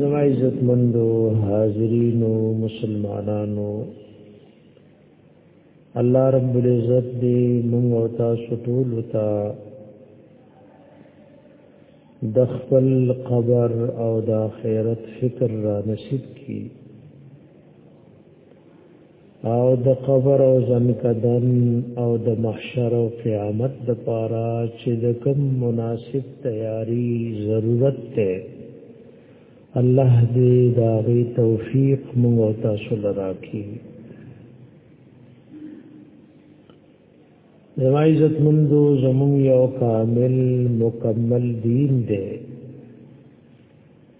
زما عزت مندو حاضرینو مسلمانانو الله رب العزت دې موږ او تاسو ټول ته د خپل قبر او د آخرت فکر را نصیب کړي او د قبر او زمکدن او د محشر او قیامت د پاره چې د کوم مناسب تیاری ضرورت ته الله دې دا غي توفیق موږ او تاسو لراکي زما عزت مندو زمون یو کامل مکمل دین دی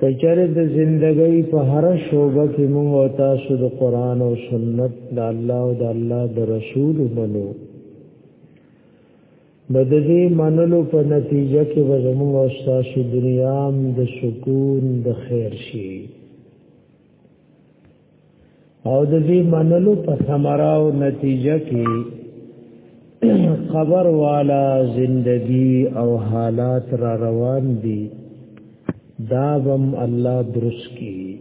کچره د زندګۍ په هر شوبه کې موږ او تاسو د قران او سنت د الله او د الله د رسول منو بددي منلو په نتیجه کې به زموږ او تاسو دنیا د سکون د خیر شي او د دې منلو په ثمره او نتیجه کې خبر والا زندگی او حالات را روان دي دا بم الله درست کی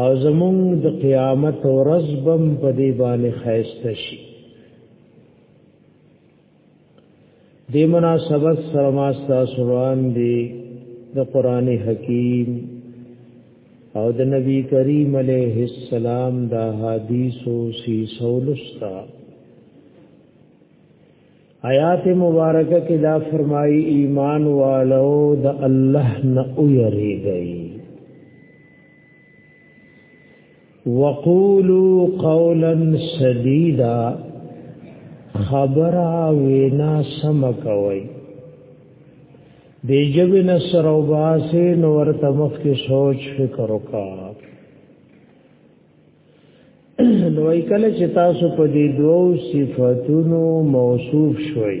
او زمون د قیامت او رزبم په دې باندې خیسته شي دی مناسبت سره ما تاسو وړاندې د قران حکیم او د نبی کریم علیه السلام دا حدیثو سی سولستا آیات مبارکه کې دا فرمایي ایمان والو د الله نه اوریږي وقولوا قولا سديدا خبره وینا سم کوي د جب نصر او باسه نور تمخ کې سوچ فکر وکا نو ای کله چې تاسو په دې دوو صفاتونو موصوف شوي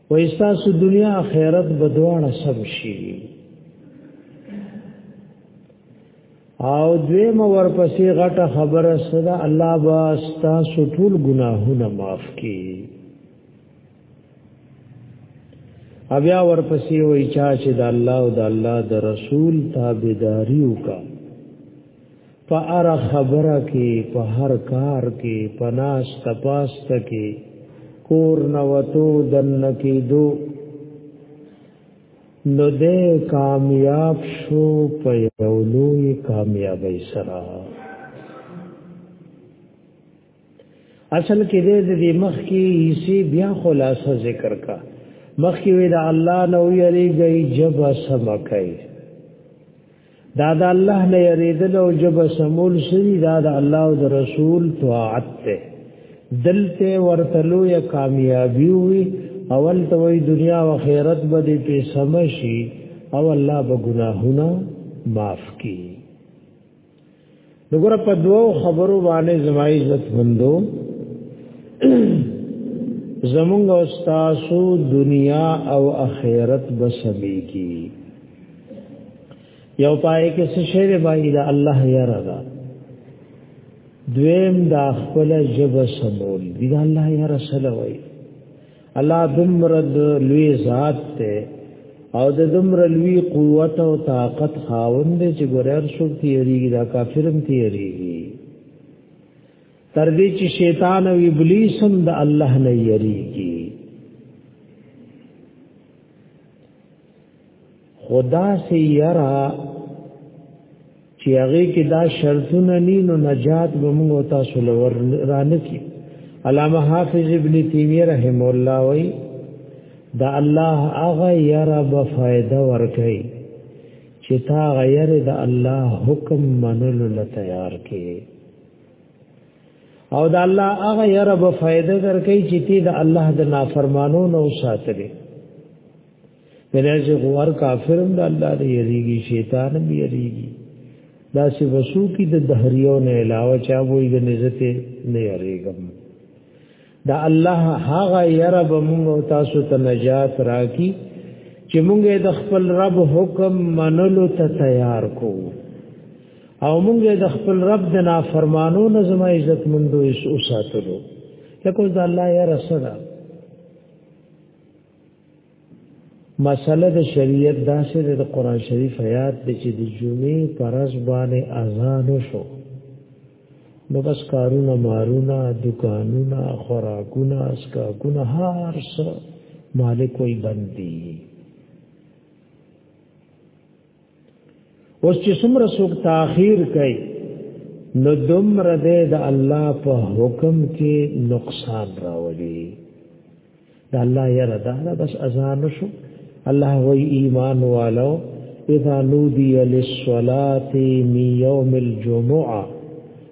و استاسو دنیا آخرت بدوانه سم شي او دوی مور پسې غټه خبره صدا الله با استاسو ټول ګناهونه معاف کړي بیا ورپسې وای چا چې د الله او د الله د رسول تابعداري وکړه په ار خبره کې په هر کار کې پناس تپاست کې کور نوتو دن کې دو نو دې کامیاب شو په یو لوی کامیابی سره اصل کې دې دې مخ کې حصے بیا خلاصه ذکر کا مخ کې وې دا الله نو یری گئی جب سم کوي دا دا الله نه یریدل او جب سمول سری دا دا الله او رسول طاعت ته دلته ورتلو یا کامیابی وي اول ته وې دنیا او آخرت به دې په سمشي او الله به ګناهونه معاف کړي دغه په دوو خبرو باندې زما عزت مندو زمونږ استادو دنیا او اخرت بسبي کی یو پای کې څه شی دی باندې دا الله یا رضا دویم دا خپل جب سمول دی دا الله یا رسول وای الله دمرد لوی ذات ته او د دمر لوی قوت او طاقت خاوند چې ګورر شو تیریږي دا کافرم تیریږي تر دې چې شیطان او ابلیس هم د الله نه یریږي خدا سي يرا چې هغه کې دا شرطونه ني نو نجات به موږ تاسو لور رانه کی علامه حافظ ابن تیمیه رحم الله وای دا الله هغه یرا به فائدہ ورکړي چې تا غیر د الله حکم منلو له تیار کې او دا الله هغه یرا به فائدہ درکړي چې تی د الله د نافرمانو نو ساتلې کله چې غوار کافرم د الله دی یریږي شیطان هم یریږي دا چې وسو کې د دهریو نه علاوه چا وې د نزت نه یریږم دا الله هغه یره به موږ تاسو ته نجات راکړي چې موږ د خپل رب حکم منلو ته تیار کو او موږ د خپل رب د نافرمانو نه زما عزت مندو اوساتلو لکه دا الله یره سره مسله د شریعت داسې د قران شریف آیات د چې د جمعې پرز باندې اذان شو نو بس کارونه مارونه دکانونه خوراکونه اسکاکونه هر څه مالک وي بندي اوس چې څومره څوک تاخير کوي نو دومره دې د الله په حکم کې نقصان راوړي د الله یره دا بس اذان شو الله وی ایمان والو اذا نودي للصلاه من يوم الجمعه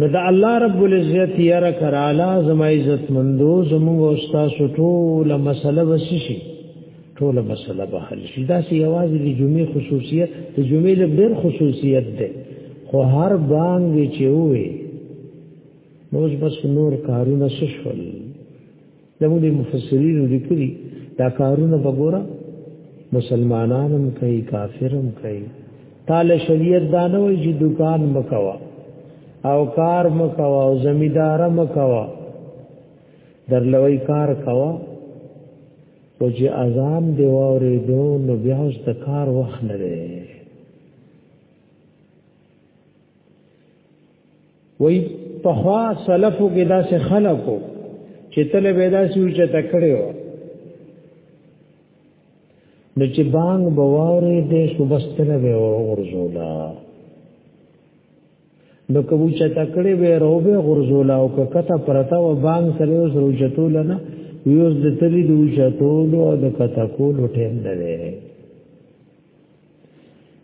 نو د الله رب العزت یره کراله زما عزت مندو زموږ استاد ټول مسله وسشي ټول مسله به حل شي دا سی आवाज د جمعې خصوصیت د جمعې د ډېر خصوصیت ده خو هر بانګ چې وې نو بس نور کارونه شول زموږ مفسرین لیکلي دا کارونه وګوره مسلمانانم کوي کافرم کوي تعالی شریعت دا نه وایي چې دکان مکوا او کار مکوا او زمیدار مکوا درلوي کار کوا او چې اذان دی وره دو نو بیا اوس د کار وخت نه دی وای په خوا سلفو کې داسې خلکو چې تل به داسې وچه تکړه و نو چې بانګ بواره دې صبستنه به ورزولا نو کوم چې تکړه به روبه غرزولا او کته پرتا و بانګ سره اوس روجتول نه ویوس د تری د وجتول او د کته کول ټیم نه دی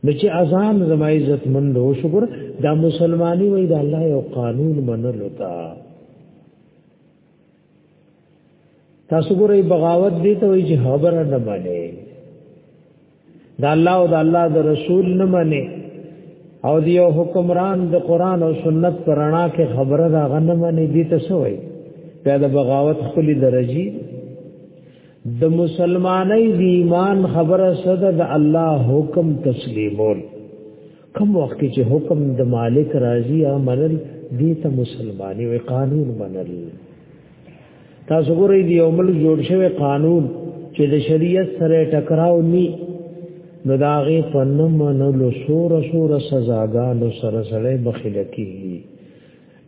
نو چې اذان زما عزت مند او شکر دا مسلمانی وای دا الله یو قانون منلو تا تاسو ګورئ بغاوت دي ته وای چې خبره نه باندې دا الله او دا الله د رسول نه مني او دی او حکمران د قران او سنت پرانا کې خبره دا غنه مني دي ته سوې پیدا بغاوت خپل درجی د مسلمانۍ د ایمان خبره صدا د الله حکم تسلیمول کوم وخت چې حکم د مالک راضی عملل دې ته مسلمانۍ وي قانون منل تاسو ګورئ دی یو مل جوړ شوی قانون چې د شریعت سره ټکراو ني نو داغه پنم نو سور سور سزاګانو سره سره بخیلکی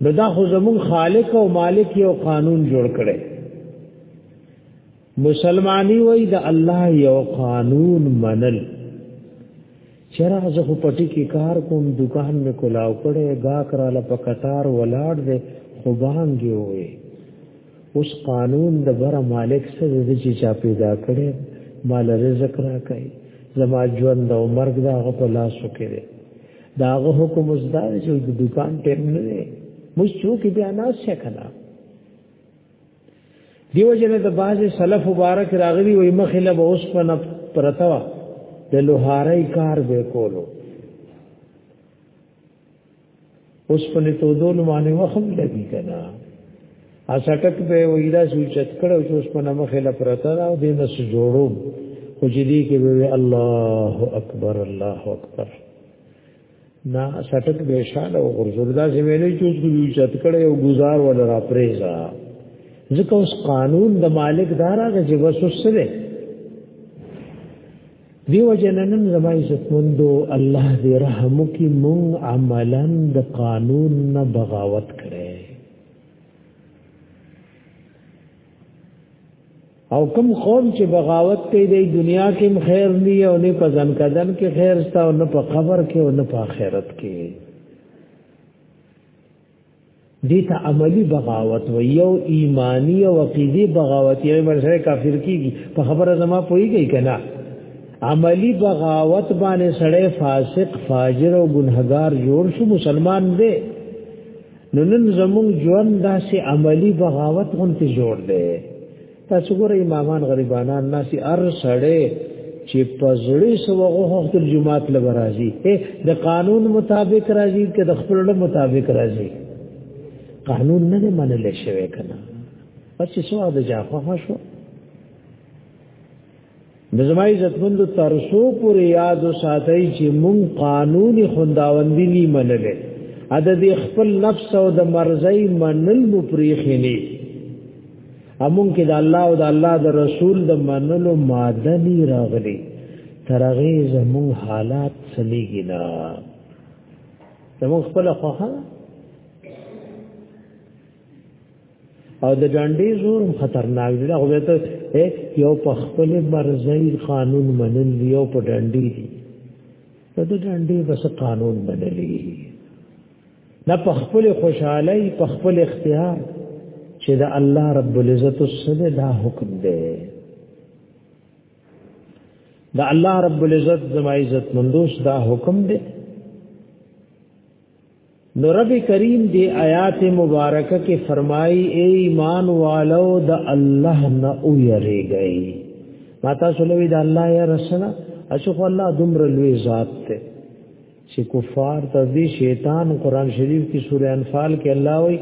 نو دا خو زمون خالق او مالک یو قانون جوړ کړي مسلمانی وای د الله یو قانون منل چرغ زه خو پټی کې کار کوم دکان مې کولاو کړي گا کراله په قطار ولاړ دې خو باندې وې اوس قانون د بر مالک سره د چې چا پیدا کړي مال رزق را کوي زما ژوند او مرګ دا غو په لاس وکړي دا هغه حکم زده چې د دکان ټیم نه دی موږ څوک بیا نه شکلا دیو جن د باز سلف مبارک راغلی وي مخله به اوس په نف پرتوا د لوهارای کار به کولو اوس په توذول باندې وخت لګی کنا اسټک په ویلا شو چت کړو چې اوس په نمخه لپرته او دې نس جوړو خو چې دې کې وی الله اکبر الله اکبر نا سټک به شاله او غرزوردا چې ویلې چې اوس ګلو چت کړو او گزار ولا را پریزا ځکه اوس قانون د مالک دارا چې بس وسره دیو جننن زما عزت مندو الله دې رحم وکي مون عملا د قانون نه بغاوت کړي او کوم قوم چې بغاوت کوي د دنیا کې خیر نه او نه په ځن کدن کې خیر ستا او نه په قبر کې او نه په آخرت کې دې ته عملی بغاوت و یو ایمانی او عقیدی بغاوت یې مرسره کافر کیږي په خبره زما پويږي کنه عملی بغاوت باندې سړی فاسق فاجر او ګنہگار جوړ شو مسلمان دی نو نن زموږ ژوند داسې عملی بغاوت غونته جوړ دی تاسو ګورئ امامان غریبانان ناسي ار سړې چې پزړې سوغه وخت الجمعات لبرازي د قانون مطابق راځي که د خپل مطابق راځي قانون نه منل شوی کنه پس څه د جافه شو د زما عزتمند ترسو پر یاد ساتي چې مون قانوني خونداوندی نی منلې عدد خپل نفس او د مرزي منل مو پریخني امون کې د الله او د الله د رسول د منلو ماده نی راغلي ترغه زمون حالات سلیږي نه زمون خپل خوخه او د ډانډې زور خطرناک دی هغه ته یو په خپل مرزي قانون منل یو په ډانډې دی دا د ډانډې بس قانون بدلی نه په خپل خوشحالي په خپل اختیار چې د الله رب العزت السده دا حکم دی د الله رب العزت زما عزت مندوس دا حکم دی نو رب کریم دی آیات مبارکه کې فرمایي اے ایمان والو د الله نه او یریږئ ماتا سولوی د الله یا رسول اشوف الله دمر لوی ذات ته چې کفار ته دی شیطان قران شریف کې سورہ انفال کې الله وی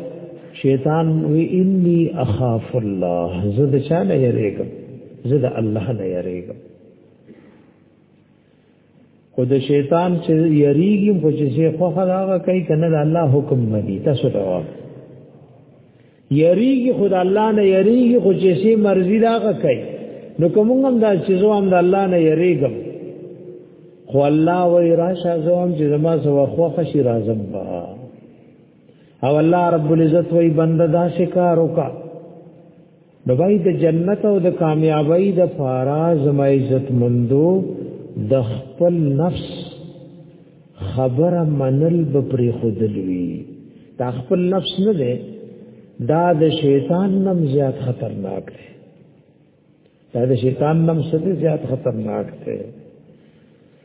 شیطان وی انی اخاف الله زه د چا نه یریږم زه د الله نه یریږم خو د شیطان چې یریږي خو چې څه خو هغه کوي کنه د الله حکم باندې تاسو ته وایي یریږي خو د الله نه یریږي خو چې څه مرزي دا کوي نو کوم هم دا چې زو هم د الله نه یریږم خو الله وای راشه زو هم چې زما سو خو خشي راځم با او الله رب العزت وای بنده دا شکار وکا د وای د جنت او د کامیابی د پارا زما عزت مندو د خپل نفس خبره منل به پری خودلوي دا خپل نفس نه ده دا د شیطان نم زیات خطرناک ده دا د شیطان نم څخه زیات خطرناک ده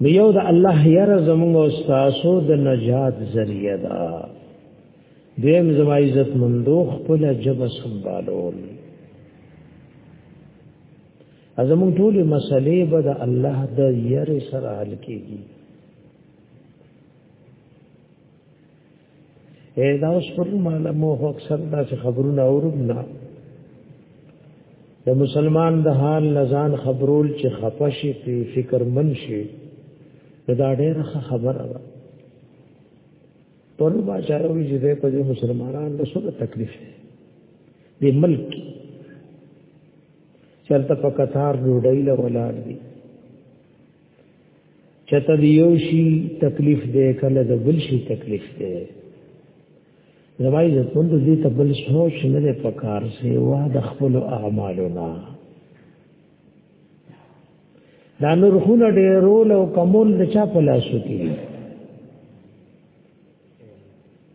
نو یو د الله یره زمونږ او تاسو د نجات ذریعہ ده دیم زما عزت مندو خپل جب سنبالول ازمون ټول مسلې به د الله د یره سره حل کیږي اے دا اوس پر معلومه هو اکثر دا چې خبرونه اورم نه د مسلمان د حال لزان خبرول چې خپشي په فکر من شي دا ډېره خبره ده پر ما چاروي چې په مسلمانانو له سره تکلیف دی د ملک چلته په قطار ډوډۍ له ولار دي چته د یو شي تکلیف دی کله د بل شي تکلیف دی زمای زه ټول دې ته بل سوچ نه دی پکار سي وا د خپل اعمالنا دا نور خونه ډېرول او کمول د چا په لاس کې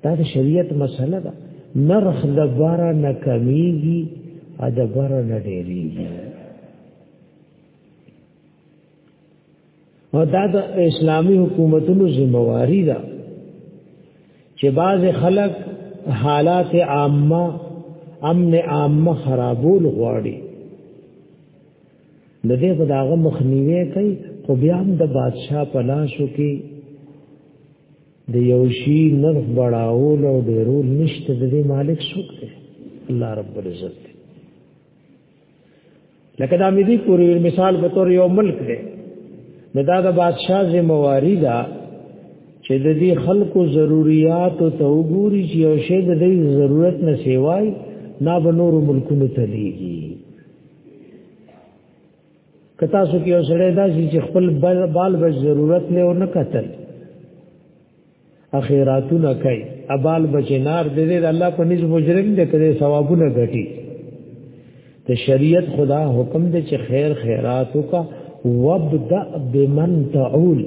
دا د شریعت مسله ده نرخ د بارا نه کمیږي ا د بارا نه ډېریږي او دا د اسلامی حکومتونو ذمہواری ده چې باز خلک حالات عامه امن عامه خرابول غواړي د دې په داغه مخنیوي کوي خو بیا هم د بادشاه په لاشو کې د یو شی نرخ بڑاول او ډیرول نشته د دې مالک څوک دی الله رب العزت لکه دا مې دې پوری مثال په تور یو ملک دی نو دا د بادشاہ ذمہواری ده چې د دې خلکو ضرورت او توګوري چې یو شی د دې ضرورت نه سیوای نه به نور ملکونو ته لیږي کتا سو کې اوسړې دا چې خپل بال بچ ضرورت له ور نه قتل اخیراتونه کوي ابال بچنار دې دې الله په نس مجرم دې کړي ثوابونه غټي ته شریعت خدا حکم دې چې خیر خیرات وکا وابدا بمن تعول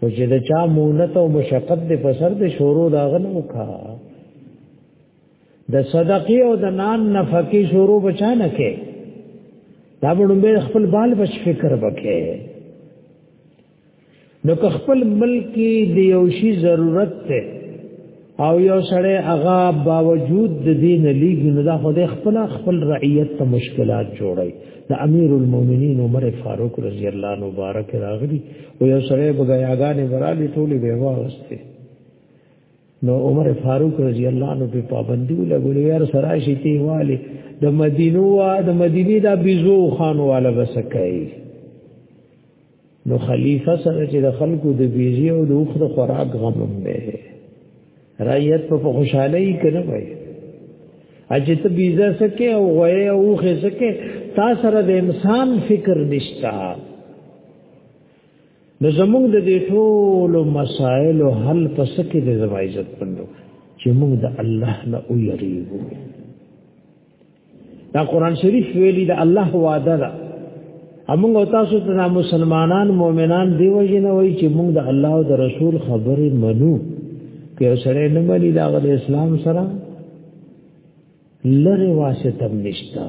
خو چې دا چا مونت او مشقت دې په سر دې شروع داغنه وکا د صدقې او د نان نفقې شروع بچانه کې دا به خپل بال بچ فکر وکړي نو که خپل ملک کې د یو شی ضرورت ته او یو سړی هغه باوجود د دین لیګ نه دا خو د خپل خپل رعیت ته مشکلات جوړي د امیر المؤمنین عمر فاروق رضی الله عنه مبارک راغلی او یو سړی بغیاګانې برالی ټولې به واغسته نو عمر فاروق رضی الله عنه په پابندی لګول یار سره شي تی والی د مدینو د مدینی دا بيزو خان والا بسکای نو خلیفہ سره چې د خلکو د بیزی او د اوخ د خوراک غم دی رعیت په خوشحالي کې نه وای اجه ته بیزه سکه او غوي او اوخ سکه تا سره د انسان فکر نشتا نو زموږ د دې ټول مسائل او حل په سکه د زما عزت پندو چې موږ د الله نه ویریږو دا قران شریف ویلي دا الله وعده ده امونږ تاسو ته مسلمانان مؤمنان دی وجه نه وای چې موږ د الله او د رسول خبرې منو که سره نه ملي دا غل اسلام سره لره واسطه نشتا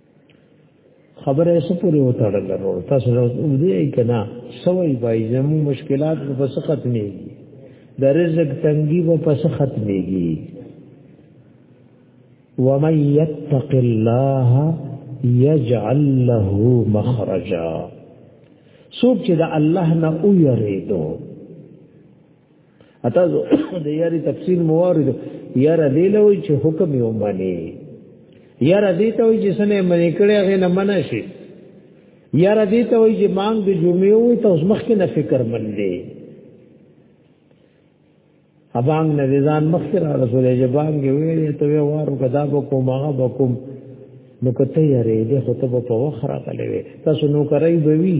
خبره یې سپورې وتړل ورو تاسو دې کنا سوي بای زمو مشکلات په پس ختميږي د رزق تنګي په پس ختميږي ومن يتق الله يجعل له مخرجا سوچ چې د الله نه او یریدو اته زه د یاري تفصیل موارد یاره دی لوي چې حکم یې ومني یاره دی ته وي چې سنه منې کړي هغه نه منع شي یاره دی ته وي چې مانګ د جمعې وي ته اوس مخکې نه فکر من دی ابانګ نه ځان مخکې را رسول یې بانګ ویلې ته وارو کدا به کوم هغه به کوم نو کته یاره دې خطبه په وخره کړې تاسو نو کوي به وی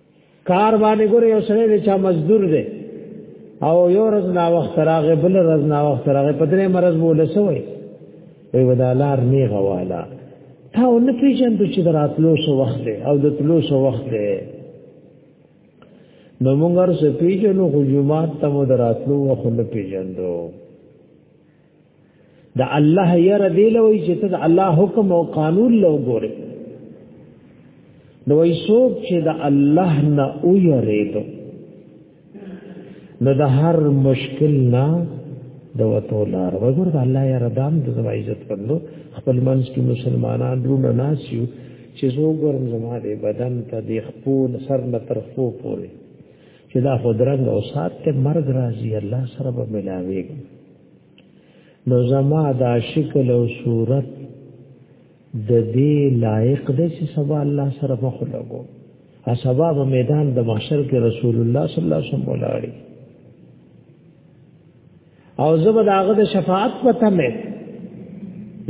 کار باندې ګوره یو سره دی چا مزدور دی او یو ورځ نا وخت راغې بل ورځ نا وخت راغې په درې مرز بوله سوې وی ودالار نه غوالا تا ول پیژن چې دراتلو شو وخت دی او د تلو شو وخت دی نو مونږ سره پیژنو خو جمعه ته مو دراتلو وخت نه پیژندو د الله یره دی لوي چې ته د الله حکم او قانون لو ګورې نو وای څوک چې د الله نه او یریدو نو د هر مشکل نه د وته لار وګور د الله یره دام د زما عزت پندو خپل منځ کې مسلمانان درونه ناسیو چې زه ګورم زما د بدن ته د خپل سر نه تر خو پورې چې دا خدرنګ او سات ته مرګ راځي الله سره به ملاوي نو زما دا شکل او صورت د دې لایق دی چې سبا الله سره مخ لګو ا سبا په میدان د محشر کې رسول الله صلی الله علیه وسلم ولاړی او زبد هغه د شفاعت په تمه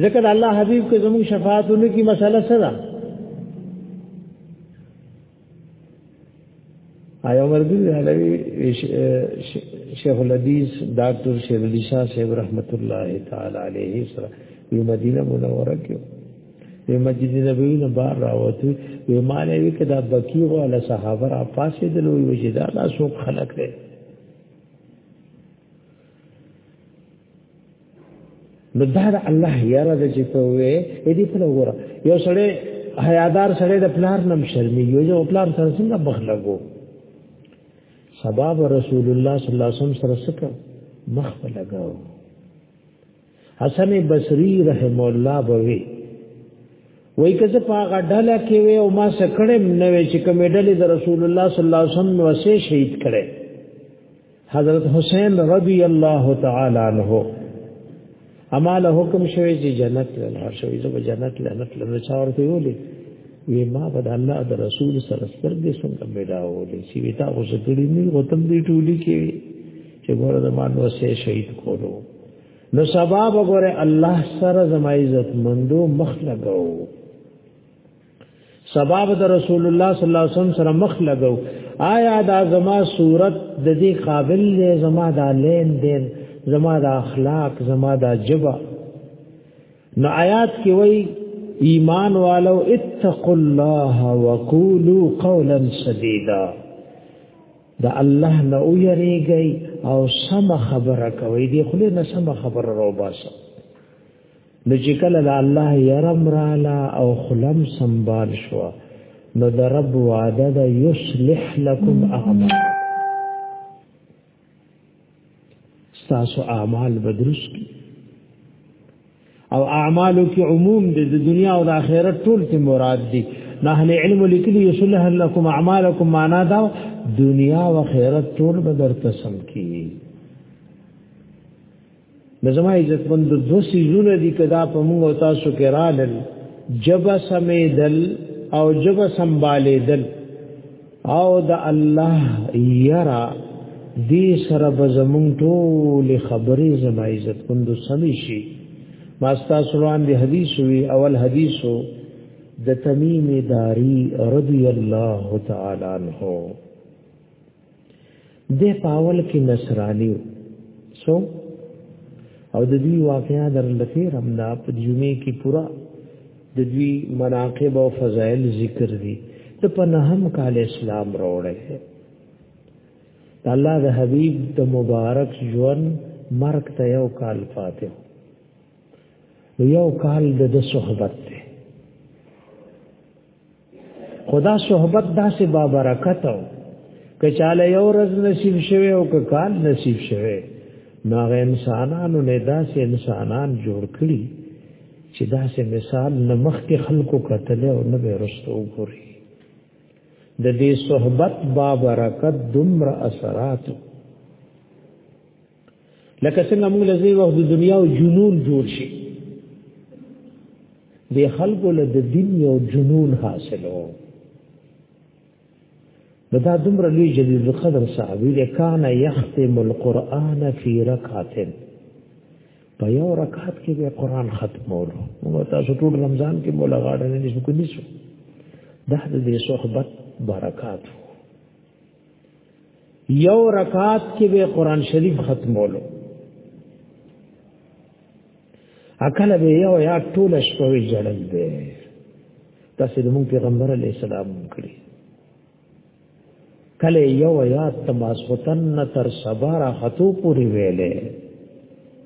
ذکر الله حبیب کې زموږ شفاعتونو کی مسله سره آیا عمر بن علوی شیخ الحدیث ډاکټر شیر علی شاه صاحب رحمت الله تعالی علیه سره په مدینه منوره کې په مسجد نبوی نه بار راوته وی معنی وی کدا بکی او علی صحابه را پاسې دلوي وجدا لا سو خلق دی نو دا د الله یاره د چې ته وې اې دې په وګوره یو سړی حیادار سړی د پلار نم شرمي یو یو پلار سره څنګه بخ لګو سبب رسول الله صلی الله علیه وسلم سره سکه مخ په لګاو حسن بصری رحم الله بوي وای که زه په غډاله کې وې او ما سکړم نه وې چې کومې ډلې د رسول الله صلی الله علیه وسلم وسه شهید کړي حضرت حسین رضی الله تعالی عنہ اما له حکم شوی چې جنت له شوی زه به جنت له جنت له چاور ته ولي وی ما بد الله د رسول سره سترګې څنګه پیدا ولې چې وی تا اوس ټولې نه غوتم دې ټولې کې چې ګوره د مان وسه شهید کولو نو سبب وګوره الله سره زما عزت مندو مخ لګاو سبب د رسول الله صلی الله علیه وسلم سره مخ لګاو آیا دا زما صورت د دې قابل دی زما دا لین دین زما دا اخلاق زما دا جبا نو آیات کې وایي ایمان والو اتقوا الله وقولوا قولا سدیدا د الله نه ویریږي او سم خبره کوي دی خو نه سم خبره راو باسه نو چې کله د الله یرم رالا او خلم سنبال شو نو د رب وعده د یصلح لكم اعمال ستاسو اعمال بدرس کی او اعمالو کې عموم د دنیا او د آخرت ټول ته مراد دي نه اهل علم لیکلي یصلح لكم اعمالکم معنا دا دنیا او آخرت ټول به درته سم کی د زما عزت مند دو سيزونه دي کدا په موږ او تاسو کې رالل جبا سمیدل او جبا سنبالیدل او د الله یرا دې سره به زمونږ ټول خبرې زما عزت مند سمې شي ما تاسو وړاندې حدیث وی اول حدیثو د تمیم داری رضی الله تعالی عنہ د پاول کې نصرانی سو او د دوی واقعیا در لته رمدا په جمعې کې پورا د دوی مناقب او فضایل ذکر دي ته په نهم کال اسلام راوړل د الله د حبیب د مبارک ژوند مرګ ته یو کال فاتح یو کال د صحبت ته خدا صحبت داسې با برکت او کچاله یو ورځ نصیب شوه او که کال نصیب شوه نو هغه انسانانو نه داسې انسانان جوړ کړي چې داسې مثال نه مخکې خلکو کتل او نه به رسته وګوري د دې صحبت با برکت دمر اثرات لکه څنګه موږ لزی وخت د دنیا او جنون جوړ شي د خلکو له د دین یو جنون حاصلو نو دا دومره لوی جلیل القدر صحابي دی کان یختم القرآن فی رکعت په یو رکعت کې به قرآن ختمولو موږ تاسو ټول رمضان کې مولا غاړه نه نشو کولی شو د دې صحبت برکات یو رکعت کې به قران شریف ختمولو اکل به یو یا ټول شپه جړل دی تاسو د مونږ پیغمبر علی السلام کړی کله یو یا تماسوتن تر صبر خطو پوری ویلې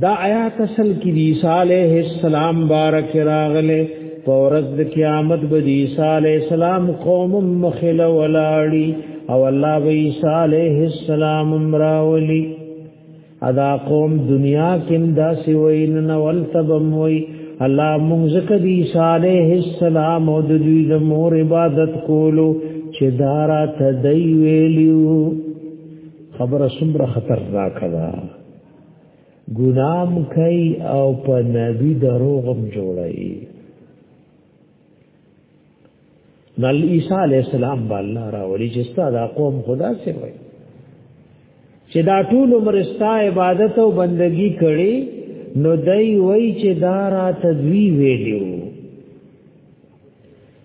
دا آیات اصل کې دی عیسی علیه السلام بارک راغله پورز د قیامت به دی عیسی علیه السلام قوم مخل ولاړی او الله به عیسی علیه السلام امراولی ادا قوم دنیا کې دا سی وین نه ولتبم وی الله مونږ ک دی عیسی علیه السلام او د دوی د مور عبادت کولو چې دارا تدای ویلیو خبره سمره خطرناک ده ګنام کوي او په نبی دروغم جوړي نل عیسی علی السلام باندې راوړي چې ستاسو دا قوم خدا سي وي چې دا ټول عمر ستا عبادت او بندگی کړي نو دای وای چې دا را تدوی ویلو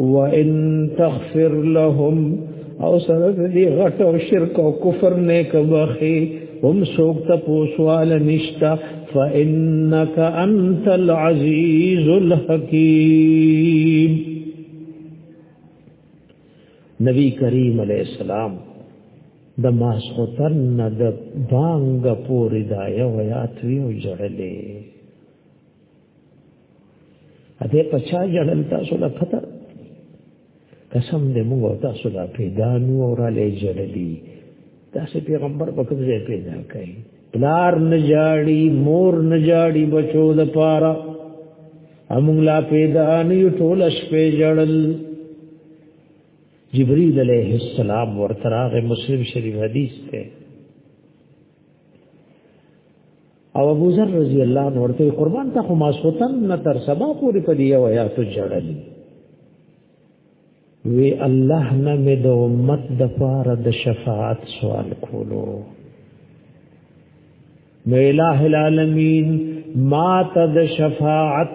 وان تغفر لهم او سره دې غټ او شرک او کفر نه کبخي هم څوک ته پوسوال نشتا فانك انت العزيز الحكيم نبی کریم علیہ السلام د ماسوتن نه د بانګ پورې دا یو یات ویو جړلې اته په چا جړل تاسو لا پته قسم دې موږ تاسو لا پیدا نو اور له جړلې تاسو پیغمبر په کوم ځای پیدا کړئ پلار نه جاړي مور نه جاړي بچو د پاره امون لا پیدا نه یو ټول شپې جړل جبريل عليه السلام ورتراغه مسلم شریف حدیث ته او ابو ذر رضی الله عنه ورته قربان ته خو ما سوتن نه تر سبا پورې په دی او یا تو جړلې وی الله نه مې د امت د فار د شفاعت سوال کولو نو الہ العالمین ما ته د شفاعت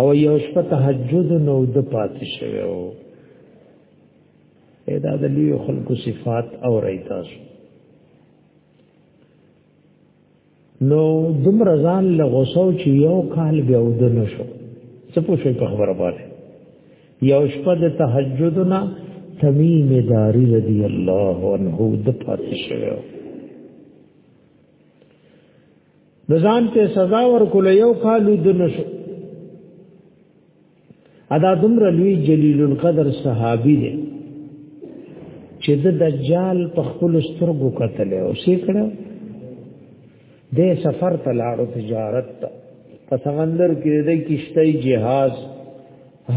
او یو شپه تهجد نو د پات شوی او ادا د لوی خلکو صفات او ریتاس نو دم رضان له غوسو چې یو کال بیا ود نه شو څه پوښي په خبره باندې یو شپه د تهجد نه تمیم داری رضی الله عنه د پات شوی د ځان ته سزا ورکول یو کال د نشو ادا دومره لوی جلیل القدر صحابي دی چې د دجال په خپل سترګو کتل او شي کړه د سفر ته لاړو تجارت ته په سمندر کې د کشته جهاز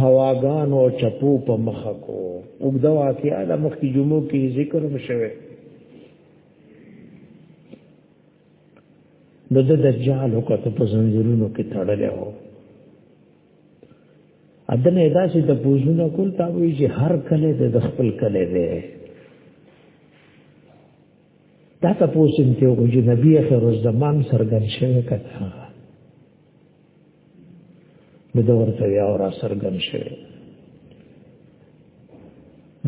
هواګان او چپو په مخ کو وګدا واقعا د مخ کی جمعو کې ذکر مشوي نو د دجال وکړه په زنجیرونو کې تړلې و اذن ادا چې د پوزونه کول تا وی چې هر کله د خپل کله دی دا تاسو ته وګورئ نبی اخر الزمان سرګن شوی کته د دور ته یا را سرګن شوی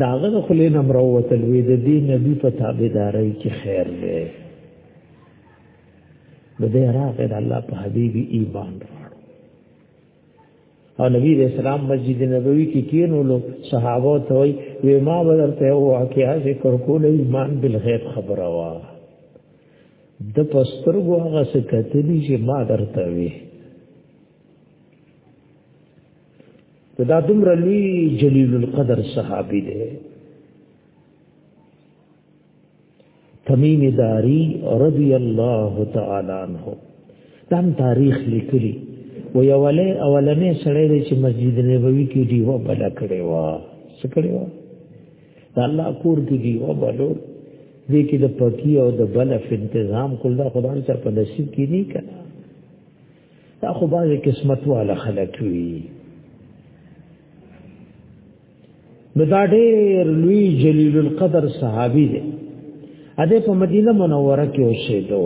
داغه د خلې نم راوتل وې د دې نبی په تابعداري کې خیر دی د دې راغې د الله په حبيبي ایمان راړو او نبی د اسلام مسجد نبوي کې کینولو صحابه ته وي وې ما بدرته او واقعا ذکر کول ایمان بالغیب خبره وا د پسترګو هغه څه کتلی چې ما درته وی دا دومره لوی جلیل القدر صحابي دی تمیم داری رضی الله تعالی عنہ دام تاریخ لیکلی و یوله اولنې سړی چې مسجد نبوي کې دیو بل کړي وا څه کړي وا دا الله کور کې دی او بلور دې کې د پکی او د بلف تنظیم کول دا خدای ته په نصیب کې نه کړه دا خو باندې قسمت والا خلک وی نو دا ډېر لوی جلیل القدر صحابي دی ا دې په مدینه منوره کې اوسېدو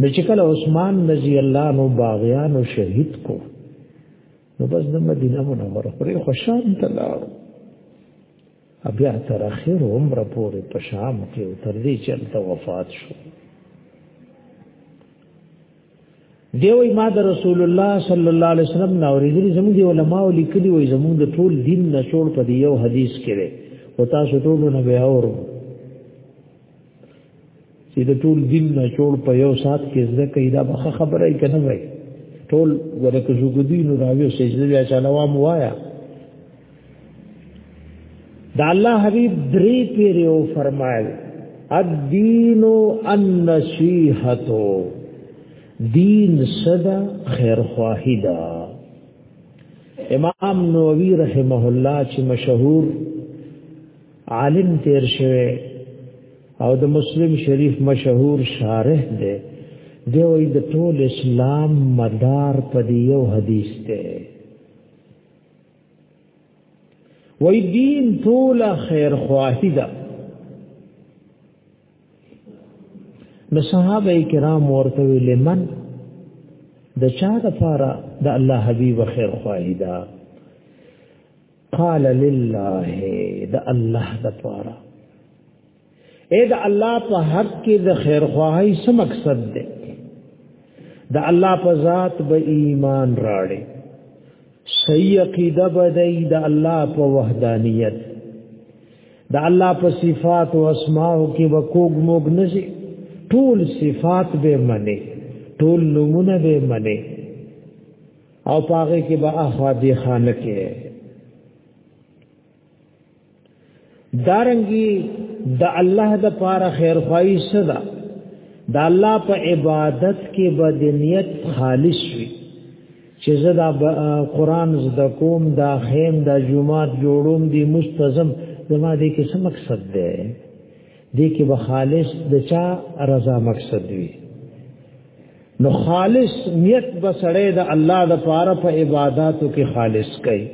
نو چې کله عثمان رضی الله عنه باغیان او شهید کو نو بس د مدینه منوره پرې خوشام تلار بیا تر اخر عمر پورې په شام کې تر دې چې ته وفات شو دیو ما د رسول الله صلی الله علیه وسلم نو ورېدل زموږ دی علماء لیکلي وي زموږ د ټول دین نه جوړ په دی یو حدیث کې وي او تاسو ټول نه به اورو چې د ټول دین نه جوړ په یو سات کې زده کوي دا به خبره یې کنه وای ټول ورکه زوګدین او راوی سجده بیا چلاوا مو وایا دا الله حبیب درې پیری او فرمایل الدین النصیحتو دین صدا خیر خواهی دا امام نووی رحمه الله چې مشهور عالم تیر شوه او د مسلم شریف مشهور شارح دی دی وای د ټول اسلام مدار په دی یو حدیث دی وای دین ټول خیر خواهی ده نو صحابه کرام ورته لمن د چا د پاره د الله حبیب خیر خواهی ده قال لله د الله د پاره اې د الله په حق کې د خیر خواهی څه مقصد دی د الله په ذات به ایمان راړي صحیح عقیده به د الله په وحدانیت د الله په صفات او اسماء کې وکوګ موګ نشي ټول صفات به منی ټول نمونه به منی او پاغه کې به اخوا دی خانه کې دارنګي د دا الله د پاره خیر خوای صدا د الله په عبادت کې به د نیت خالص وي چې زه دا قران زده کوم دا خیم دا جمعات جوړوم دی مستزم زما دې کې څه مقصد ده دې کې به خالص د چا رضا مقصد وي نو خالص نیت بسړې د الله د پاره په عبادتو کې خالص کړي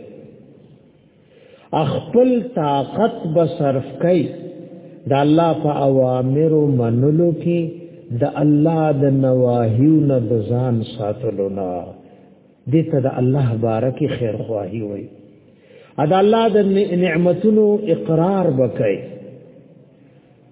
خپل طاقت بصرف کړي د الله په اوامر منلو کې د الله د نواهیو نه د ځان ساتلو نه دې ته د الله بارکه خیر خواهی وي ادا الله د نعمتونو اقرار وکړي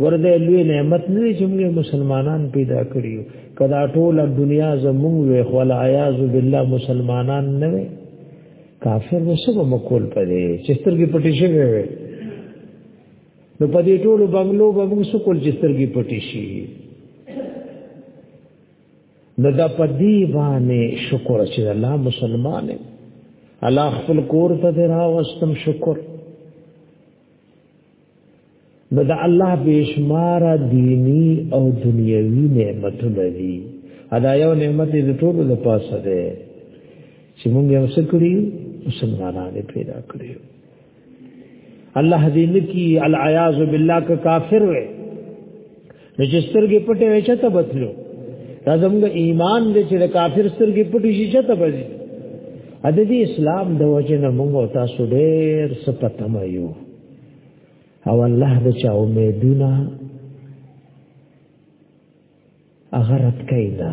ورده لوی نعمت نه چې موږ مسلمانان پیدا کړیو کدا ټول دنیا زموږ وی خل عیاذ بالله مسلمانان نه وي کافر وسو مکول پدې چې سترګې پټې شي وي نو پدې ټول بنگلو بنگلو سکول چې سترګې پټې شي نو دا پدې باندې شکر چې الله مسلمان دی الله خپل کور ته راوستم شکر نو د الله بشمار دینی او دنیوي نعمتونه دي ادا یو نعمت دې ټول د پاسه ده چې موږ یې وسکړي مسلمانانه پیدا کړی الله دې نکی العیاذ بالله کا کافر وي نو چې سترګې پټې وي چې ته بتلو دا زموږ ایمان دې چې د کافر سترګې پټې شي چې ته بځي ا دې اسلام د وجه نه موږ تاسو ډېر سپتم یو او الله د چا امیدونه اغرت کینا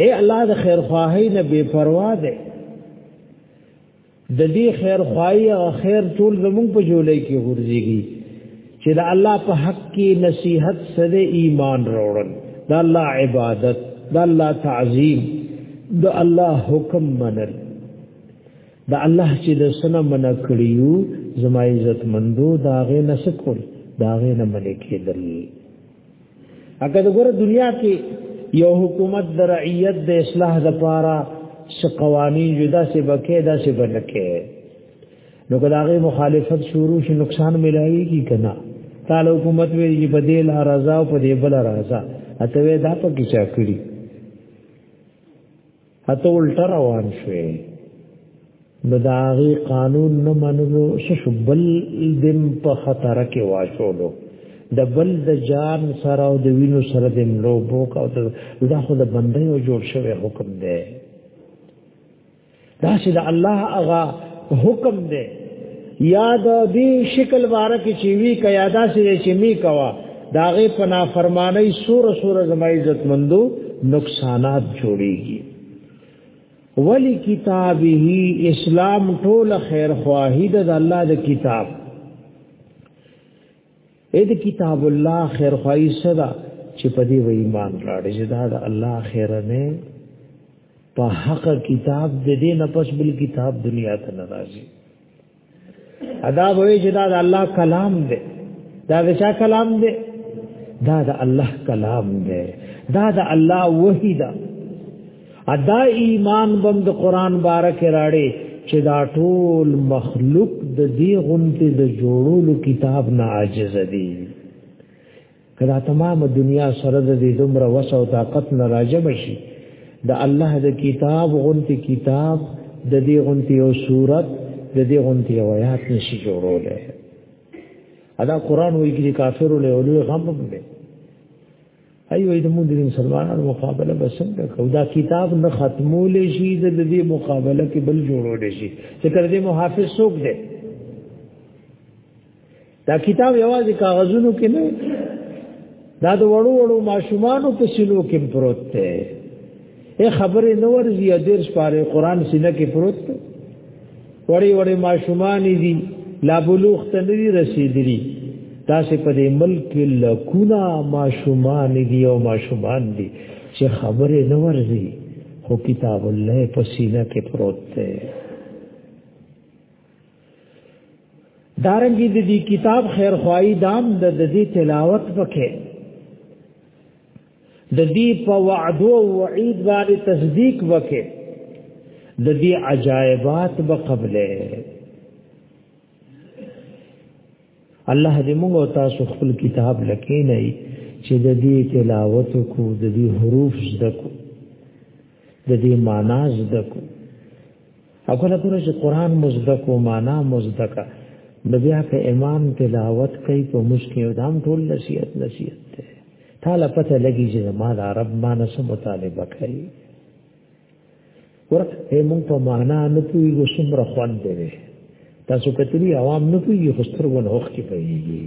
اے الله د خیر خواهی نه بے پروا ده د دې خیر خواهی او خیر ټول زموږ په جولای کې ورځيږي چې د الله په حق کې نصيحت سره ایمان وروړل د الله عبادت د الله تعظیم د الله حکم منل د الله چې د سنه من کړیو زما عزت مندو داغه نسکول داغه نه ملکې دلی اګه د ګوره دنیا کې یو حکومت د رعیت د اصلاح لپاره څه قوانین جدا سي بکې دا سي بنکې نو کداغه مخالفت شروع شي نقصان ملایي کی کنا تعالی حکومت وی چې بدیل رضا او په دې بل رضا اته دا په کې چا کړی اته الټا روان شوې نو دا غي قانون نه منلو شش بل دم په خطر کې واچولو د بل د جان سره او د وینو سره د ملو بوک او دا خو د بندې او جوړ شوی حکم دی دا چې د الله هغه حکم دی یاد دی شکل بارک چی وی کیا دا سره چی می کوا داغه پنا فرمانی سور سور زما عزت مندو نقصانات جوړیږي ولی کتابه اسلام ټول خیر خواهی د الله د کتاب اې د کتاب الله خیر خوای صدا چې په دې و ایمان راړې چې دا د الله خیر نه په حق کتاب دې دې نه پس بل کتاب دنیا ته ناراضي ادا وې چې دا د الله کلام دی دا د چا کلام دی دا د الله کلام دی دا د الله وحی ده ادا ایمان بم د قران بارک راړي چې دا ټول مخلوق د دې غونته د جوړولو کتاب نه عاجز دي کله تمام دنیا سره د دې دومره وسه او طاقت نه راجب شي د الله د کتاب غونته کتاب د دې غونته او صورت د دې غونته او آیات نشي جوړول ادا قران وایي چې کافر له اولو غم هم ای وای د موږ د مسلمانانو مقابله به څنګه کو دا کتاب نه ختمول شي د دې مقابله کې بل جوړول شي چې تر دې محافظ څوک دی دا کتاب یوازې کاغذونو کې نه دا د وړو وړو ماشومانو په سلو کې پروت دی اے خبره نو ورزی دیر سپاره قران سینه کې پروت وړي وړي ماشومان دي لا بلوغ ته نه دي رسیدلي تاسو په دې ملک کې لکونه ماشومان دي او ماشومان دي چې خبره نه ورزي خو کتاب الله په سینه کې پروت دی دارنګي د دې کتاب خیر خوای دام د دې تلاوت وکړي د دې په وعدو او وعید باندې تصدیق وکې د دې عجایبات به قبلې الله دې موږ او تاسو خپل کتاب لکې نه چې د دې تلاوت کو د دې حروف زده کو د دې معنا زده کو او کله کله چې قران مزدک او معنا مزدک نو بیا په امام تلاوت کوي په مشکې او دام ټول نصیحت نصیحت ده تعالی پته لګی چې ما د عرب معنی سم مطالبه کوي ورته مونږ په معنا نه پوهیږو څومره خوند دی تاسو کتلی عوام نه پوهیږي خو سترګونه وخت کې پوهیږي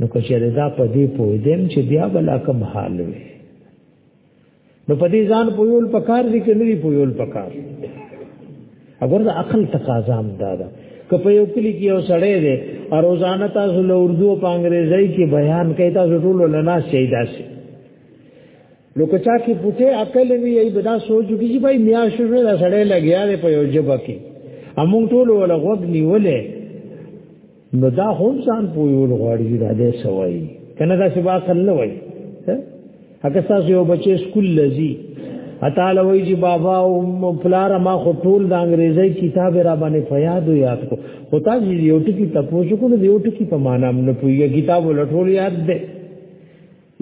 نو که چېرې دا په دې پوهېدم چې بیا بلا کم حال وي نو په دې ځان پویول پکار دي کې نه پویول پکار اگر د عقل تقاضا هم دا ده که په یو کلی کې یو سړی دی او روزانه تاسو له اردو او انګریزي کې بیان کوي تاسو ټول له ناس شي داسي نو که چا کې پټه عقل وي ای بدا سوچ کیږي چې بھائی میا شوه دا سړی لګیا دی په یو جبه کې امون ټول ولا غوږ نیولې نو دا هم ځان پویول غواړي دا دې سوي کنه دا سبا کل نه وای هغه تاسو یو بچی سکول لذي اتاله وای چې بابا او پلار ما خو ټول د انګریزي کتاب را باندې فیاد یاد کو او تاسو یو ټکی تاسو کو نو یو ټکی په معنا نه پوي کتاب ولټول یاد ده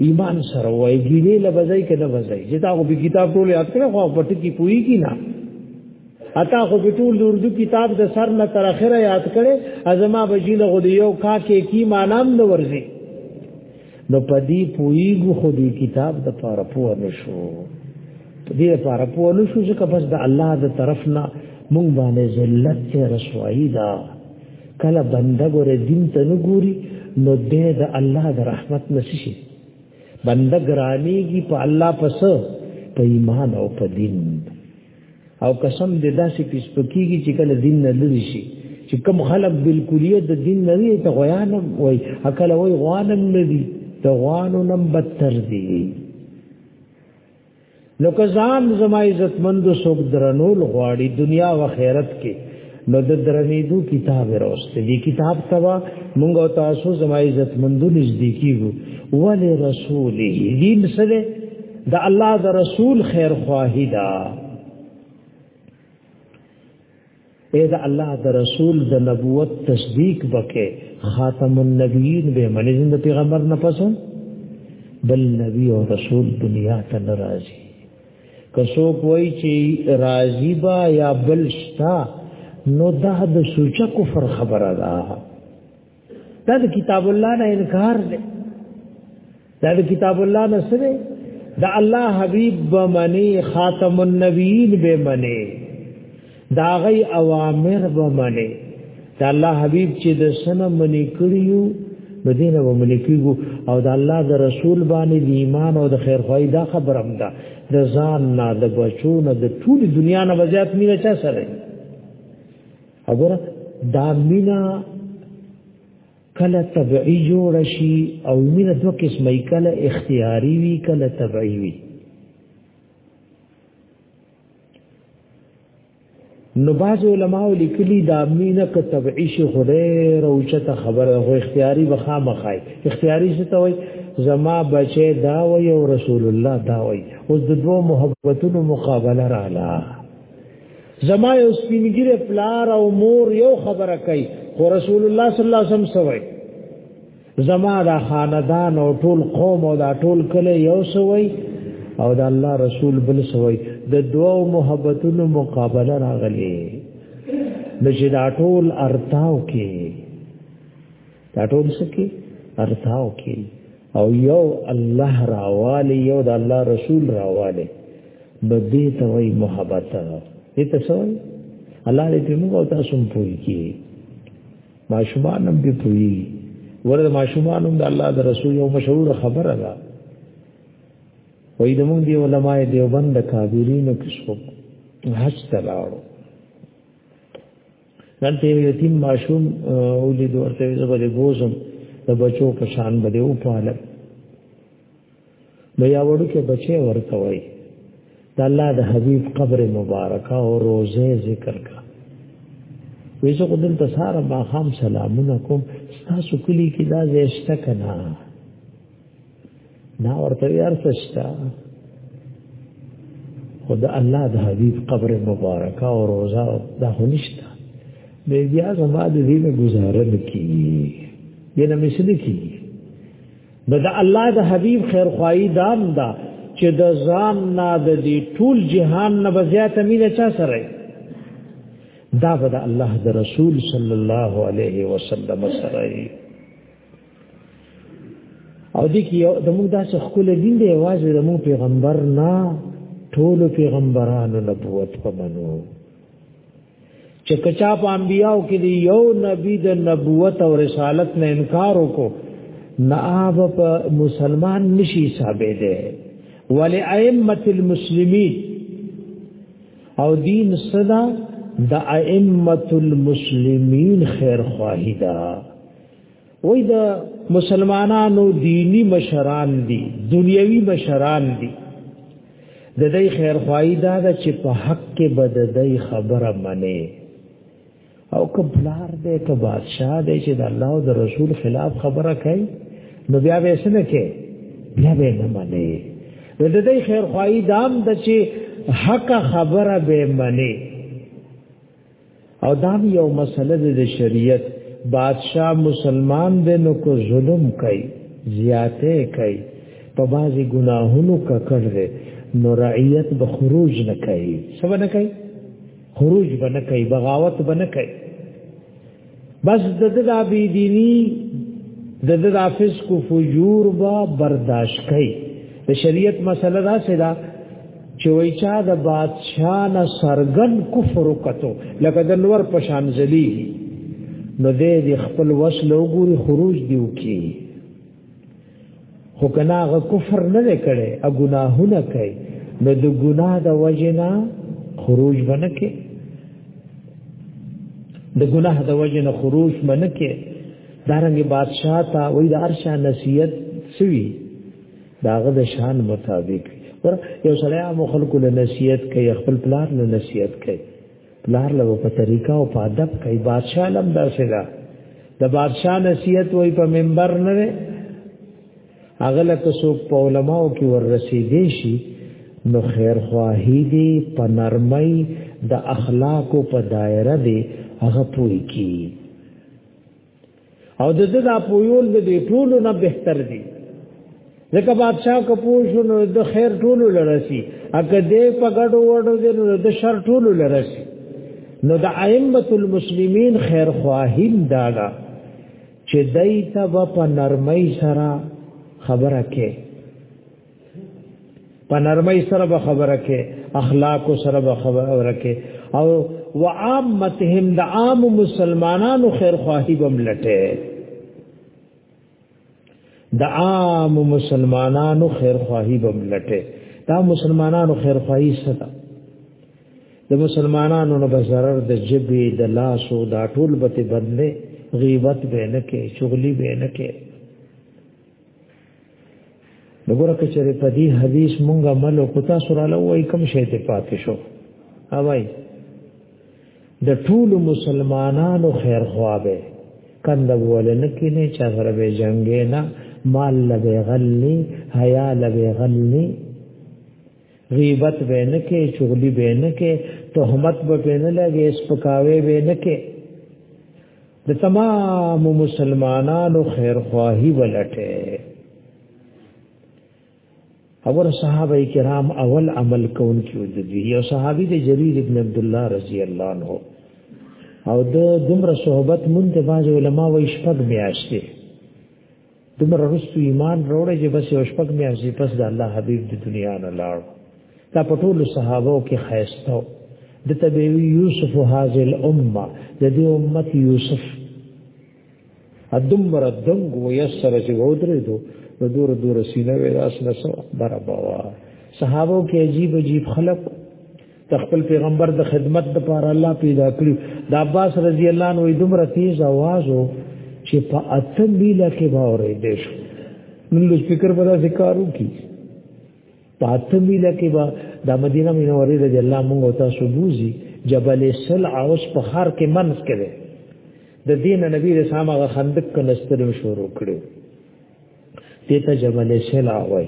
ایمان سره وای ګیلې لبځای کده وځای چې تا خو به کتاب ټول یاد کړو خو پټ کی پوي کی نه اتا خو به ټول اردو کتاب د سر نه تر اخره یاد کړي ازما بجیله غو دی یو کا کې کی مانام نه ورځي نو پدی پویګو خو دی کتاب د پاره پوه نشو پدی لپاره پوه نشو چې کبس د الله د طرف نه مونږ باندې ذلت ته رسوایی ده کله بنده ګوره دین ته نه ګوري نو دې د الله د رحمت نشي بنده ګرانیږي په الله پس په ایمان او په دین او قسم دې داسې پیس پکېږي چې کله دین نه لری شي چې کم خلق بالکلیه د دین نه وي ته غوانم وای اکل وای غوانم نه دي ته غوانو نم بدتر دي نو که ځان زما عزت مند سوک درنول غواړي دنیا او خیرت کې نو د درنیدو کتاب راوسته دی کتاب توا مونږ او تاسو زما عزت مند نږدې کیږو ول رسوله دین سره د الله د رسول خیر خواهی دا اې دا الله د رسول د نبوت تصدیق وکې خاتم النبیین به منځ د پیغمبر نه پسو بل نبی او رسول دنیا ته ناراضي کسو کوئی چې راضي با یا بل شتا نو دا د سوچ کفر خبره ده دا د کتاب الله نه انکار دی دا د کتاب الله نه سره د الله حبيب بمني خاتم النبيين بمني دا غي اوامر بمني دا الله حبيب چې د سنه منی کړیو مدینه و منی کیږو او د الله د رسول باندې د ایمان او د خیر خوای دا خبرم ده د ځان نه د بچو نه د ټول دنیا نه وزیات مینه چا سره وګوره دا مینا کله طبعي جوړ شي او مینه دوه قسمه کله اختیاري وي کله طبعي وي نو باز علماء لیکلي دا مینه ک طبعي شي خدای روچته خبره خو اختیاري بخا مخای اختیاري څه توي زما بچي دا وي او رسول الله دا وي اوس د دوه محبتونو مقابله رااله زما یو سپینګیره پلار او مور یو خبره کوي خو رسول الله صلی الله علیه وسلم سوي زما دا خاندان او ټول قوم او دا ټول کله یو سوي او دا الله رسول بل سوي د دوو محبتونو مقابله راغلي د چې دا ټول ارتاو کې دا ټول سکی ارتاو کې او یو الله راواله یو د الله رسول راواله بدی ته وای محبت دې ته سوال الله دې په موږ تاسو هم پوي کی ماشومان هم دې پوي ورته ماشومان هم د الله د رسول یو مشهور خبره ده وای د موږ دی علماء دیوبند د کابرینو کې څوک حج تلاړو نن ته یتیم ماشوم ولید ورته زبر بوزم د بچو په شان بده او پاله نو یا وړو کې بچي ورته وای د الله د حبیب قبر مبارک او روزه ذکر کا ویزه کو دلته ساره ما خام سلامونه کوم تاسو کلی کې دا زیشته کنا نا ورته یار سشتا خدا الله د حبیب قبر مبارک او روزه دا هنشتا به بیا زما د دې نه گزاره نکي دې نه مې څه نکي نو د الله د حبيب خیر خوایي دام دا چې د ځان نه د دې ټول جهان نه بزیات مینه چا سره دا به د الله د رسول صلی الله علیه وسلم سره او دې کې د موږ داسې خپل دین دی واځي د موږ پیغمبر نه ټول پیغمبرانو نبوت په منو چې کچا په انبیاو کې دی یو نبی د نبوت او رسالت نه انکار وکړو نه آب په مسلمان نشي ثابت دی ولی ائمه المسلمین او دین صدا د ائمه المسلمین خیر خواهی ده وای د مسلمانانو دینی مشران دي دنیوي مشران دي د دې خیر خوای دا د چې په حق کې بد دای خبره منی او کبلار دې ک بادشاہ دې چې د الله او د رسول خلاف خبره کوي نو بیا به څه نه کوي بیا به نه منی د دې خیر خوای دام د چې حق خبره به منی او دا یو مسله ده د شریعت بادشاہ مسلمان دی نو کو ظلم کوي زیاته کوي په بازي ګناهونو ککړ دی نو رعیت به خروج نه کوي څه نه کوي خروج به نه کوي بغاوت به نه کوي بس د دې د بيديني د دې د حافظ کو فجور با برداشت کړي د شریعت مسله دا سدا چې وای چا د بادشاہ نه سرګن کفر وکړو لکه د نور په شان ذلیل نو دې د خپل وسلو ګوري خروج دیو کی خو کنا غ کفر نه کړي ا ګناهونه کوي نو د ګناه د وجنا خروج بنکه د ګناه د وجنا خروج منکه دارنګ بادشاہ تا وې د ارشا نصیحت سوي داغه د شان مطابق ور یو سړی عام خلکو له نصیحت کوي خپل پلار له نصیحت کوي پلار له په طریقه او په ادب کوي بادشاہ لم داسې ده د بادشاہ نصیحت وای په منبر نه نه اغل که څوک په علماو کې ور رسیدې شي نو خیر خواهی دی په نرمۍ د اخلاقو په دایره دی هغه پوي کی او د دې دا پویول د دې ټولو نه بهتر دی ځکه بادشاہ کپور شو نو د خیر ټولو لرسي اګه دې په ګډو وړو دې نو د شر ټولو لرسي نو د ائمه المسلمین خیر خواهین داګه چې دای ته په نرمۍ سره خبره کې په نرمۍ سره به خبره کې اخلاق سره به خبره کې او وعامتهم د عام مسلمانانو خیر خواهی بم لټه د عام مسلمانانو خیر خواهی بم لټه دا مسلمانانو خیر خواهی سره د مسلمانانو نه بزرر د جبې د لاسو دا ټول به بدله غیبت به نه کې چغلی به نه کې دغه کچره په دې حدیث مونږه ملو کو تاسو را لوي کوم شی ته پاتې شو اوای د ټول مسلمانانو خیر خوابه کند ول نه کینه چې غره به جنگ نه مال لبه غلنی حیا لبه غلنی غیبت به نه کې چغلی به نه کې تهمت به نه لګي سپکاوي به نه کې د تمام مسلمانانو خیر خواهی ولټه اور صحابه کرام اول عمل کون کیو د دوی یو صحابي د جرير ابن عبد الله رضی الله عنه او د دومره صحبت مونږ د باج علما و شپږ میاشتې دومره رسو ایمان وروړي چې بس یو شپږ میاشتې پس د الله حبیب د دنیا نه لاړ دا په ټولو صحابه کې خیسته د تبوی یوسف هاذه الامه د دې امت یوسف ادمر دنګ و یسر چې ودرې دو د دور دور سینه وې راس نسو برابر صحابه کې عجیب عجیب خلق تخپل پیغمبر د خدمت د پار الله پیدا کړی د عباس رضی الله عنه دومره تیز आवाज وو چې په اته بیله کې باورې دې شو نن لږ فکر په داسې کارو کې په اته بیله کې با د مدینه منورې د الله مونږ او تاسو بوزي جبل سلع اوس په خار کې منځ کې ده د دین نبی رسول الله خندق کنستلم شروع کړو دته جبل سلع وای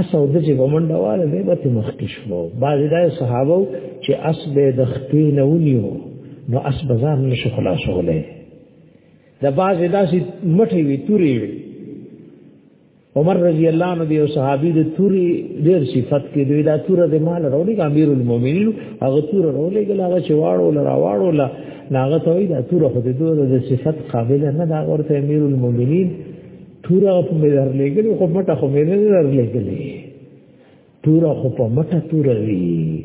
اسو د چې ومنډه واله به به مخ کې شو بعضی د صحابه چې اس به د خپې نه ونیو نو اس بازار نشو خلاصولې د بعضی داسې مټې وی توري وی عمر رضی الله عنه دی او صحابي د توري ډېر صفت کې دوی دا توره د مال راولې امیر المؤمنین هغه توره راولې ګل هغه چې واړو لرا واړو لا ناغه ته وی دا توره خو د دوه د صفت قابل نه دا ورته امیر المؤمنین تورا په مې درلېګلې خو مټه خو مې نه درلېګلې تورا خو په مټه تورا وی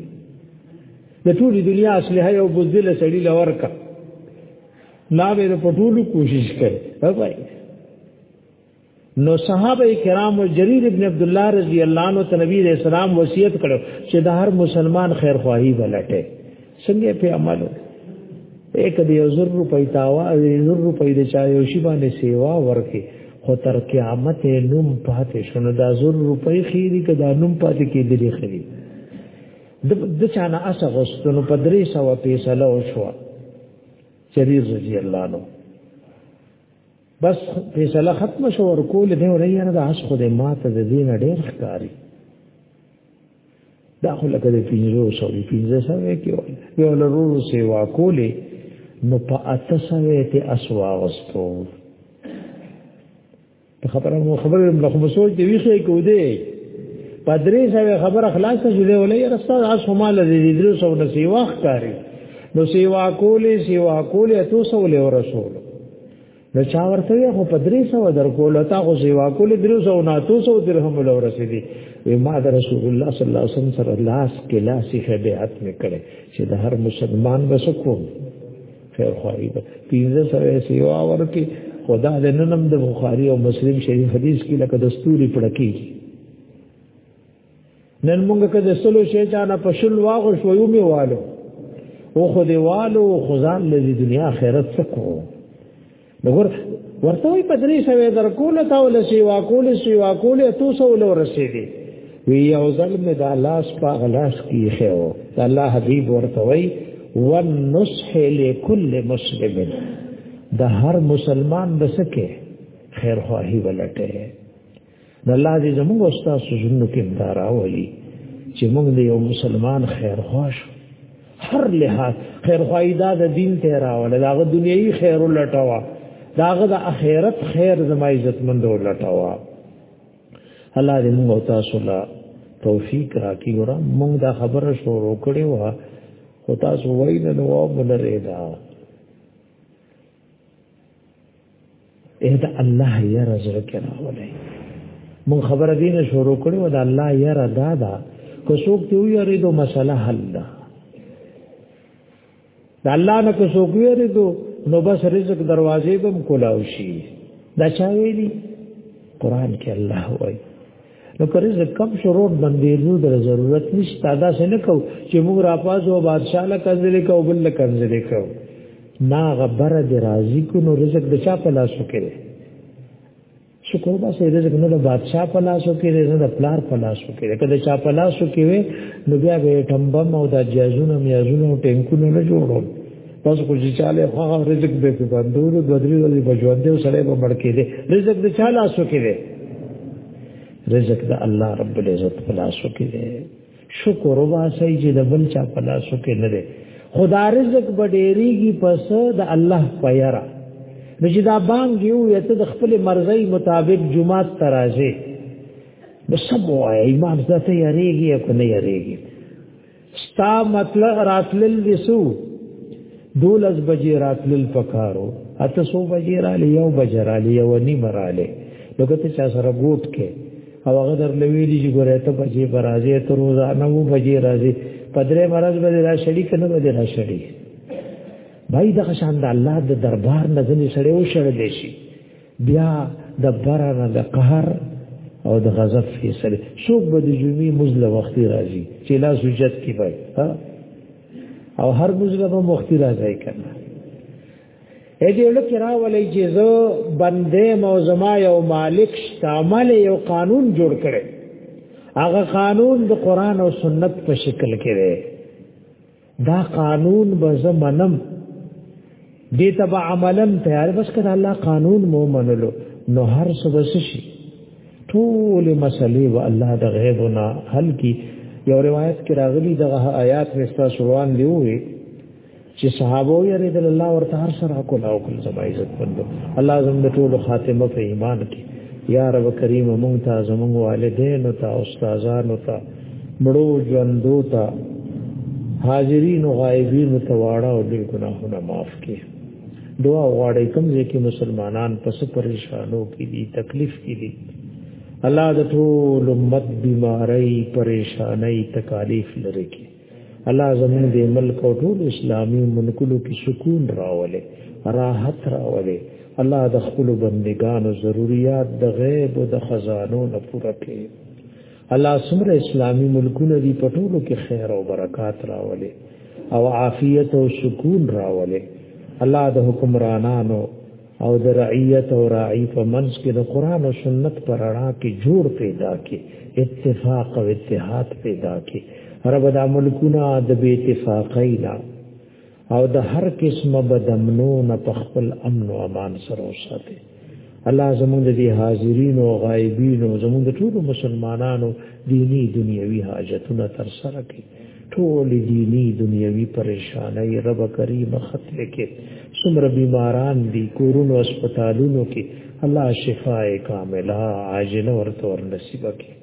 د ټولې دنیا اصله یو بوزل سړی لورکا لا به د پټولو کوشش کړي هاي نو صحابه کرام او جرير ابن عبد الله رضی الله عنه ته نبی رسول الله وصیت کړو چې د هر مسلمان خیر خواهی ولټه څنګه په عمل وکړي یک دی یو زر روپۍ تاوا او یو زر روپۍ د چا یو شی باندې سیوا ورکي خو تر قیامت نوم پاتې شنو دا زر روپۍ خېری کدا نوم پاتې کې دلی خېری د د چانه اسه غوستنو په درې سو پیسله او شو چری رضی الله عنه بس پیسله ختم شو ورکول دی وریا نه د اس خو د ماته د دین ډېر ښکاری دا خو لکه د پینځو سوې پینځه سوې کې وای یو لرورو سیوا کولې نو په اته سوې ته اسوا واستو په خبره مو خبره له خو سوچ دی ویخه کو دی په درې سوې خبره خلاصه شې دی ولې رستا اس هم له دې درې سو نه سیوا ښکاری نو سیوا کولې سیوا کولې اتو سو له رسول نو چا ورته یو په درې سو در کول تا خو سیوا کول درې سو نه تو سو درهم له ورسېدي وی ما د رسول الله صلی الله علیه وسلم سره لاس کې لاس یې بیعت میکړي چې د هر مسلمان وسکو خیر خواري به پینځه سره سیوا ورته خدا د ننم د بخاری او مسلم شریف حدیث کې لکه دستوري پړکی نن مونږ که د سلو شي چا نه پشل واغ شو یو میوالو او خو دی والو خزان لذي دنیا خیرت سکو دغور ورته وي پدری شوی در کول تا ول شي واکول شي واکول تو سو له رسیدي وی یو ځل می دا لاس په غلاس کې خو الله حبیب ورته وي والنصح لكل مسلم د هر مسلمان بسکه خیر خواهی ولټه د الله دې زموږ استاد سجنو کې دارا ولي چې موږ د یو مسلمان خیر خوښ هر لحاظ خیر خوای دا د دین ته راول دا غو دنیوي خیر لټوا دا غو د اخرت خیر زما عزت مند لټوا الله دې موږ تاسو لا توفیق راکړي ګور موږ دا خبره شروع کړې و خو تاسو وایي نو وو بلره دا اې دا الله یې رزق کنا ولای مون خبره دین شروع کړو دا الله یې را دادا کو څوک دی یې دو مسله حل ده دا الله نه کو څوک یې دو نو بس رزق دروازې بم کولاو شي دا چا ویلي قران کې الله وایي نو کله چې کم شروع باندې نو در ضرورت نشته دا څنګه کو چې موږ را پازو بادشاہ له کنځلې کو بل له کنځلې کو نا غبر دې راضي کو نو رزق د چا په لاس کې شکر با سي رزق نه د بادشاہ په لاس کې نه د پلار په لاس کې کله چا په لاس کې نو بیا به ټمبم او د جازونو میازونو ټینکونو نه جوړول تاسو کو چې چاله هغه رزق به په باندونو د درې ورځې بجوندې سره به مړ کېده رزق د چاله اسو کېده رزق د الله رب العزت په لاس کې دی شکر واسي چې د بل چا په لاس کې نه دی خدا رزق بډېریږي پس د الله پیرا د چې دا بام یو یته د خپل مرزي مطابق جمعه ترازه د سبو ایمان ذاته یریږي او نه یریږي ستا مطلب راتلل دسو دولس بجې راتلل پکارو اته سو بجې را لیو بجرا لیو نیم را لی نو کته چا سره ګوټ کې او هغه در لوي دي چې ګوره ته بجې برازي ته روزانه وو بجې راځي پدرې مرز به را شریک نه به را شریک بای د خشان د الله د دربار نزل سره و شړل شي بیا د برانه د قهر او د غضب فیصله څوک به د جمعې مزله وختي راځي چې لا سجد کې وای او هر مزله به وختي راځي کنه اې دې لکه راولې چې زه بندې مو زما یو مالک شامل یو قانون جوړ کړي هغه قانون د قران او سنت په شکل کې دی دا قانون به زه منم دې ته به عملا تیار بس کړه الله قانون مو منلو نو هر څه بس شي ټول مسلې و الله د غیب نه حل کی یو روایت کې راغلی دغه آیات مستا شروان دی وې چې صحابه یې رضی الله ورته هر سره کول او کول زما عزت پندو الله زموږ ټول خاتمه په ایمان کې یا رب کریم مونږ ته زموږ والدین او استادانو ته مړو ژوندو ته حاضرین او غایبین ته واړه او دې ګناهونه معاف کړي دعا غواړي کوم ځکه مسلمانان پس پریشانو کې دي تکلیف کې دي الله د ټول امت بیماری پریشانای تکالیف لري کې الله زموږ د ملک او ټول اسلامي ملکونو کې سکون راولي راحت راولي الله د خپل بندگانو ضرورت د غیب او د خزانو نه پوره کړي الله سمره اسلامی ملکونه دی پټولو کې خیر او برکات راولي او عافیت او سکون راولي الله د حکمرانانو او د رعیت او راعی په منځ کې د قران او سنت پر اړه کې جوړ پیدا کې اتفاق او اتحاد پیدا کې رب د ملکونه د بی اتفاقی نه او د هر قسمه بدمنو نه په خپل امن او امان سره وساتي الله زموږ د دې حاضرین او غایبین او زموږ د ټولو مسلمانانو دینی دنیوي حاجتونه تر سره کړي ټول دینی دنیوي پریشانای رب کریم ختم کړي څومره بیماران دي کورونو هسپتالونو کې الله شفای کامله عاجله ورته ور نصیب کړي